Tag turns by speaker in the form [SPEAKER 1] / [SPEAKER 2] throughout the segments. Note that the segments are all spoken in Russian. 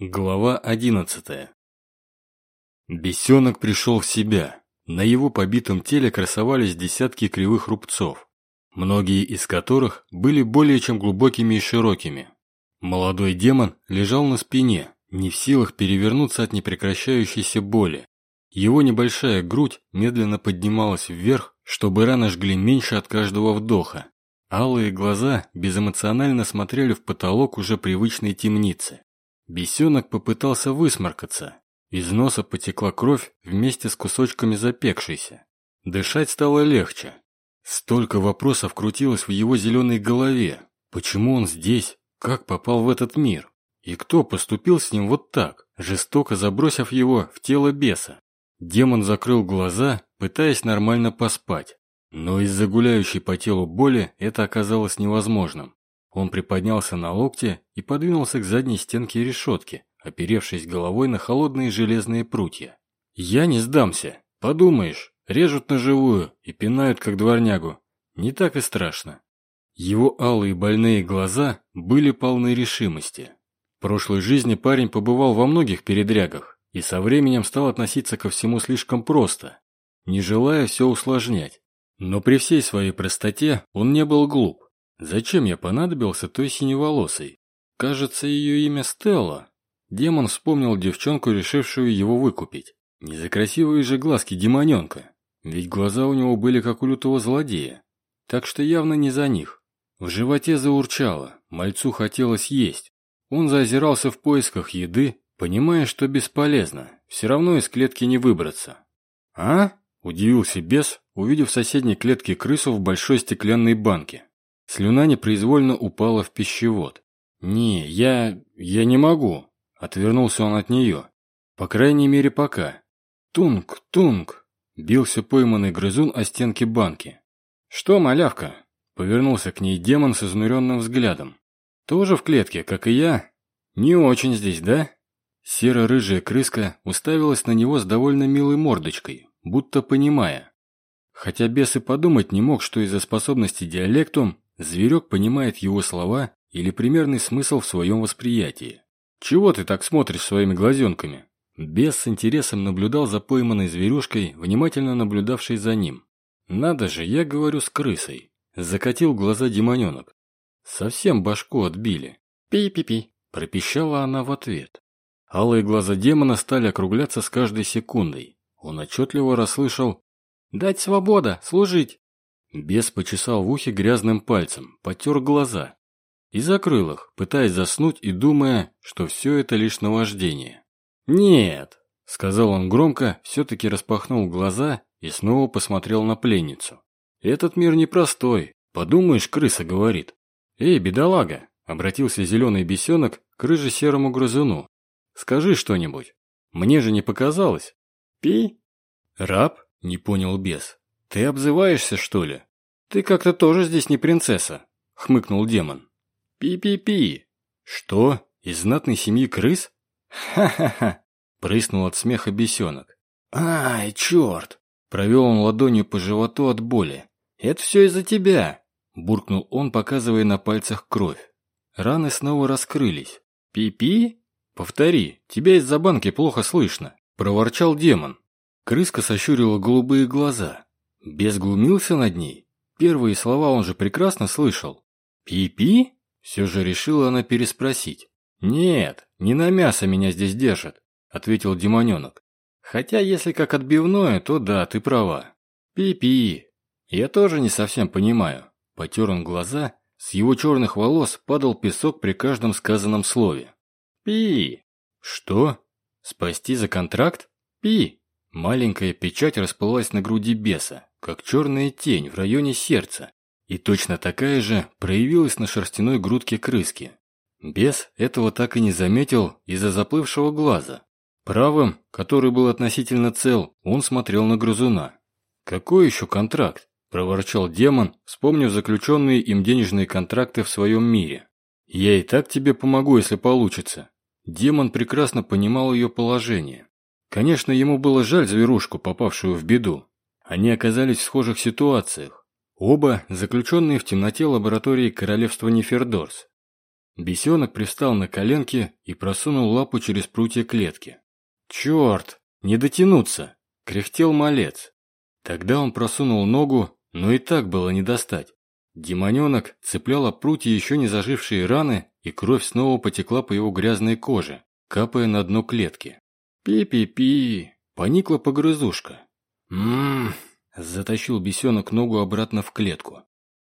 [SPEAKER 1] Глава одиннадцатая Бесенок пришел в себя. На его побитом теле красовались десятки кривых рубцов, многие из которых были более чем глубокими и широкими. Молодой демон лежал на спине, не в силах перевернуться от непрекращающейся боли. Его небольшая грудь медленно поднималась вверх, чтобы раны жгли меньше от каждого вдоха. Алые глаза безэмоционально смотрели в потолок уже привычной темницы. Бесенок попытался высморкаться. Из носа потекла кровь вместе с кусочками запекшейся. Дышать стало легче. Столько вопросов крутилось в его зеленой голове. Почему он здесь? Как попал в этот мир? И кто поступил с ним вот так, жестоко забросив его в тело беса? Демон закрыл глаза, пытаясь нормально поспать. Но из-за гуляющей по телу боли это оказалось невозможным. Он приподнялся на локте и подвинулся к задней стенке решетки, оперевшись головой на холодные железные прутья. «Я не сдамся. Подумаешь, режут на живую и пинают, как дворнягу. Не так и страшно». Его алые больные глаза были полны решимости. В прошлой жизни парень побывал во многих передрягах и со временем стал относиться ко всему слишком просто, не желая все усложнять. Но при всей своей простоте он не был глуп. Зачем я понадобился той синеволосой? Кажется, ее имя Стелла. Демон вспомнил девчонку, решившую его выкупить. Не за красивые же глазки демоненка. Ведь глаза у него были как у лютого злодея. Так что явно не за них. В животе заурчало, мальцу хотелось есть. Он заозирался в поисках еды, понимая, что бесполезно, все равно из клетки не выбраться. «А?» – удивился бес, увидев в соседней клетке крысу в большой стеклянной банке. Слюна непроизвольно упала в пищевод. «Не, я... я не могу», — отвернулся он от нее. «По крайней мере, пока». «Тунг, тунг!» — бился пойманный грызун о стенки банки. «Что, малявка?» — повернулся к ней демон с изнуренным взглядом. «Тоже в клетке, как и я? Не очень здесь, да?» Серо-рыжая крыска уставилась на него с довольно милой мордочкой, будто понимая. Хотя бес и подумать не мог, что из-за способности диалектум Зверек понимает его слова или примерный смысл в своем восприятии. «Чего ты так смотришь своими глазенками?» Бес с интересом наблюдал за пойманной зверюшкой, внимательно наблюдавшей за ним. «Надо же, я говорю с крысой!» Закатил глаза демоненок. Совсем башку отбили. «Пи-пи-пи!» Пропищала она в ответ. Алые глаза демона стали округляться с каждой секундой. Он отчетливо расслышал «Дать свобода! Служить!» Бес почесал в ухе грязным пальцем, потер глаза и закрыл их, пытаясь заснуть и думая, что все это лишь наваждение. «Нет», — сказал он громко, все-таки распахнул глаза и снова посмотрел на пленницу. «Этот мир непростой, подумаешь, крыса говорит». «Эй, бедолага», — обратился зеленый бесенок к рыже-серому грызуну. «Скажи что-нибудь. Мне же не показалось». «Пи?» «Раб?» — не понял бес. «Ты обзываешься, что ли? Ты как-то тоже здесь не принцесса», — хмыкнул демон. «Пи-пи-пи». «Что? Из знатной семьи крыс?» «Ха-ха-ха», — прыснул от смеха бесенок. «Ай, черт!» — провел он ладонью по животу от боли. «Это все из-за тебя!» — буркнул он, показывая на пальцах кровь. Раны снова раскрылись. «Пи-пи?» «Повтори, тебя из-за банки плохо слышно», — проворчал демон. Крыска сощурила голубые глаза. Бес глумился над ней. Первые слова он же прекрасно слышал. «Пи-пи?» Все же решила она переспросить. «Нет, не на мясо меня здесь держат», — ответил демоненок. «Хотя, если как отбивное, то да, ты права. Пи-пи. Я тоже не совсем понимаю». Потер он глаза, с его черных волос падал песок при каждом сказанном слове. «Пи!» «Что? Спасти за контракт? Пи!» Маленькая печать расплылась на груди беса как черная тень в районе сердца, и точно такая же проявилась на шерстяной грудке крыски. Бес этого так и не заметил из-за заплывшего глаза. Правым, который был относительно цел, он смотрел на грызуна. «Какой еще контракт?» – проворчал демон, вспомнив заключенные им денежные контракты в своем мире. «Я и так тебе помогу, если получится». Демон прекрасно понимал ее положение. Конечно, ему было жаль зверушку, попавшую в беду, они оказались в схожих ситуациях. Оба заключенные в темноте лаборатории королевства Нефердорс. Бесенок пристал на коленки и просунул лапу через прутья клетки. «Черт! Не дотянуться!» – кряхтел малец. Тогда он просунул ногу, но и так было не достать. Демоненок цеплял об прутья еще не зажившие раны, и кровь снова потекла по его грязной коже, капая на дно клетки. «Пи-пи-пи!» – поникла погрызушка. «М-м-м!» – затащил бесенок ногу обратно в клетку.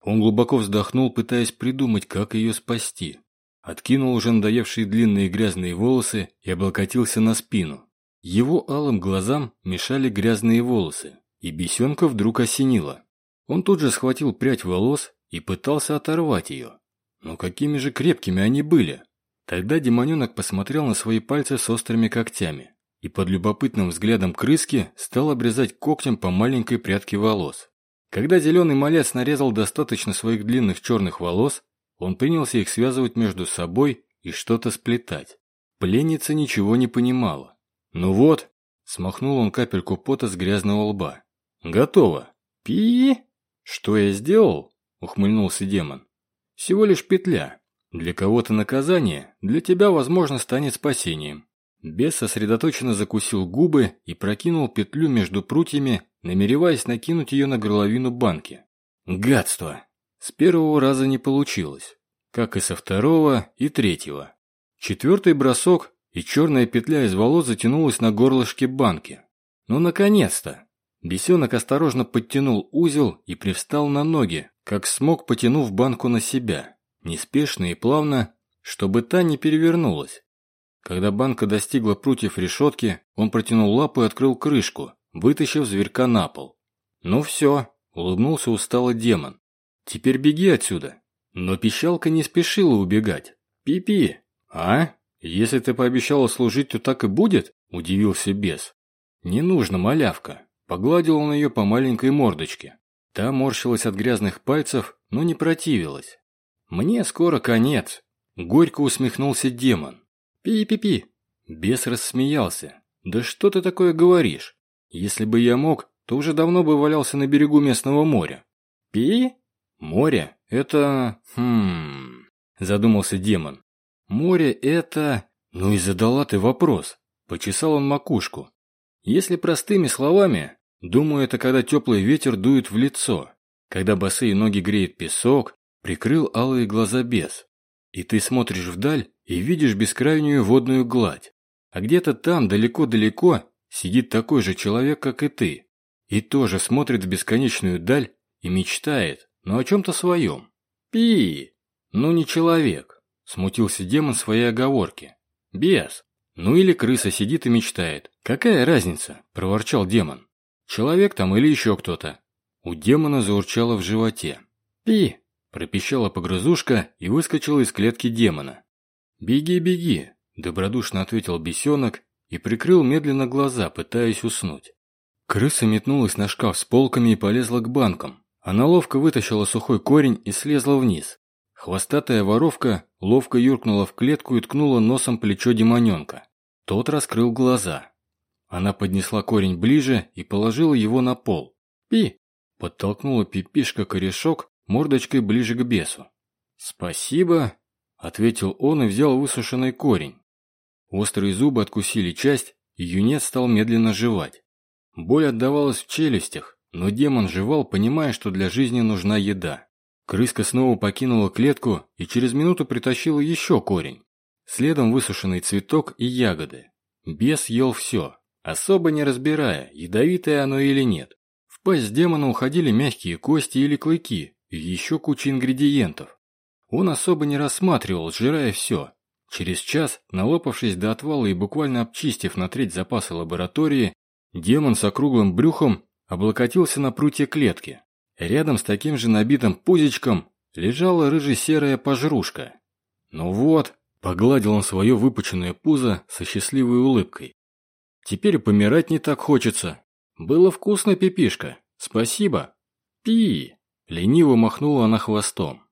[SPEAKER 1] Он глубоко вздохнул, пытаясь придумать, как ее спасти. Откинул уже надоевшие длинные грязные волосы и облокотился на спину. Его алым глазам мешали грязные волосы, и бесенка вдруг осенило. Он тут же схватил прядь волос и пытался оторвать ее. Но какими же крепкими они были! Тогда демоненок посмотрел на свои пальцы с острыми когтями и под любопытным взглядом крыски стал обрезать когтем по маленькой прядке волос. Когда зеленый малец нарезал достаточно своих длинных черных волос, он принялся их связывать между собой и что-то сплетать. Пленница ничего не понимала. «Ну вот», – смахнул он капельку пота с грязного лба. «Готово». «Пи?» «Что я сделал?» – ухмыльнулся демон. «Всего лишь петля. Для кого-то наказание, для тебя, возможно, станет спасением». Бес сосредоточенно закусил губы и прокинул петлю между прутьями, намереваясь накинуть ее на горловину банки. «Гадство!» С первого раза не получилось, как и со второго и третьего. Четвертый бросок, и черная петля из волос затянулась на горлышке банки. Ну, наконец-то! Бесенок осторожно подтянул узел и привстал на ноги, как смог, потянув банку на себя, неспешно и плавно, чтобы та не перевернулась. Когда банка достигла прутьев решетки, он протянул лапу и открыл крышку, вытащив зверька на пол. «Ну все», — улыбнулся устало демон. Теперь беги отсюда. Но пищалка не спешила убегать. Пи-пи. А? Если ты пообещала служить, то так и будет? Удивился бес. Не нужно, малявка. Погладил он ее по маленькой мордочке. Та морщилась от грязных пальцев, но не противилась. Мне скоро конец. Горько усмехнулся демон. Пи-пи-пи. Бес рассмеялся. Да что ты такое говоришь? Если бы я мог, то уже давно бы валялся на берегу местного моря. Пи? Море – это... Хм... Задумался демон. Море – это... Ну и задала ты вопрос. Почесал он макушку. Если простыми словами, думаю, это когда теплый ветер дует в лицо, когда босые ноги греет песок, прикрыл алые глаза без. И ты смотришь вдаль и видишь бескрайнюю водную гладь. А где-то там, далеко-далеко, сидит такой же человек, как и ты. И тоже смотрит в бесконечную даль и мечтает, но о чем-то своем. Пи! Ну не человек, смутился демон своей оговорки. Бес. Ну или крыса сидит и мечтает. Какая разница, проворчал демон. Человек там или еще кто-то. У демона заурчало в животе. Пи! пропищала погрызушка и выскочила из клетки демона. «Беги, беги!» – добродушно ответил бесенок и прикрыл медленно глаза, пытаясь уснуть. Крыса метнулась на шкаф с полками и полезла к банкам. Она ловко вытащила сухой корень и слезла вниз. Хвостатая воровка ловко юркнула в клетку и ткнула носом плечо демоненка. Тот раскрыл глаза. Она поднесла корень ближе и положила его на пол. «Пи!» – подтолкнула пипишка корешок мордочкой ближе к бесу. «Спасибо!» – ответил он и взял высушенный корень. Острые зубы откусили часть, и юнец стал медленно жевать. Боль отдавалась в челюстях, но демон жевал, понимая, что для жизни нужна еда. Крыска снова покинула клетку и через минуту притащила еще корень. Следом высушенный цветок и ягоды. Бес ел все, особо не разбирая, ядовитое оно или нет. В пасть демона уходили мягкие кости или клыки и еще куча ингредиентов. Он особо не рассматривал, сжирая все. Через час, налопавшись до отвала и буквально обчистив на треть запасы лаборатории, демон с округлым брюхом облокотился на прутье клетки. Рядом с таким же набитым пузичком лежала рыже-серая пожрушка. «Ну вот», — погладил он свое выпученное пузо со счастливой улыбкой. «Теперь помирать не так хочется. Было вкусно, пипишка. Спасибо». «Пи!» — лениво махнула она хвостом.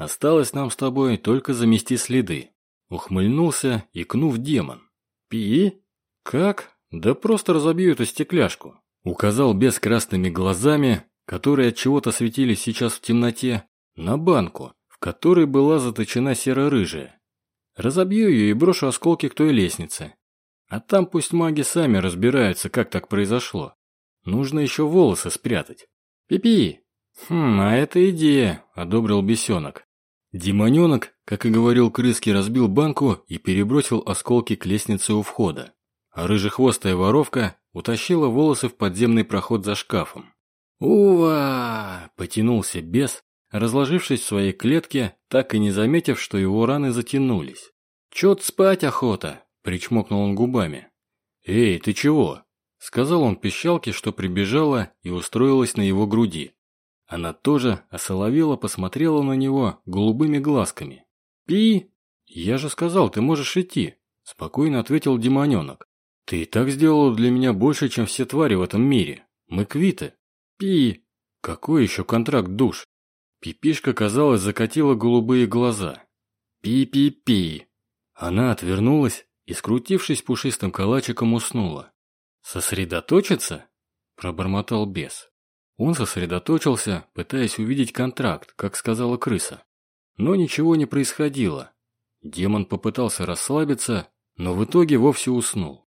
[SPEAKER 1] «Осталось нам с тобой только замести следы». Ухмыльнулся, икнув демон. «Пи? Как? Да просто разобью эту стекляшку. Указал без красными глазами, которые от чего-то светились сейчас в темноте, на банку, в которой была заточена серо-рыжая. Разобью ее и брошу осколки к той лестнице. А там пусть маги сами разбираются, как так произошло. Нужно еще волосы спрятать. Пипи! Хм, а это идея, одобрил бесенок. Демоненок, как и говорил Крыски, разбил банку и перебросил осколки к лестнице у входа. А рыжехвостая воровка утащила волосы в подземный проход за шкафом. «Ува!» – потянулся бес, разложившись в своей клетке, так и не заметив, что его раны затянулись. «Чё-то спать охота!» – причмокнул он губами. «Эй, ты чего?» – сказал он пищалке, что прибежала и устроилась на его груди. Она тоже осоловела посмотрела на него голубыми глазками. «Пи!» «Я же сказал, ты можешь идти», – спокойно ответил демоненок. «Ты и так сделал для меня больше, чем все твари в этом мире. Мы квиты». «Пи!» «Какой еще контракт душ?» Пипишка, казалось, закатила голубые глаза. «Пи-пи-пи!» Она отвернулась и, скрутившись пушистым калачиком, уснула. «Сосредоточиться?» – пробормотал бес. Он сосредоточился, пытаясь увидеть контракт, как сказала крыса. Но ничего не происходило. Демон попытался расслабиться, но в итоге вовсе уснул.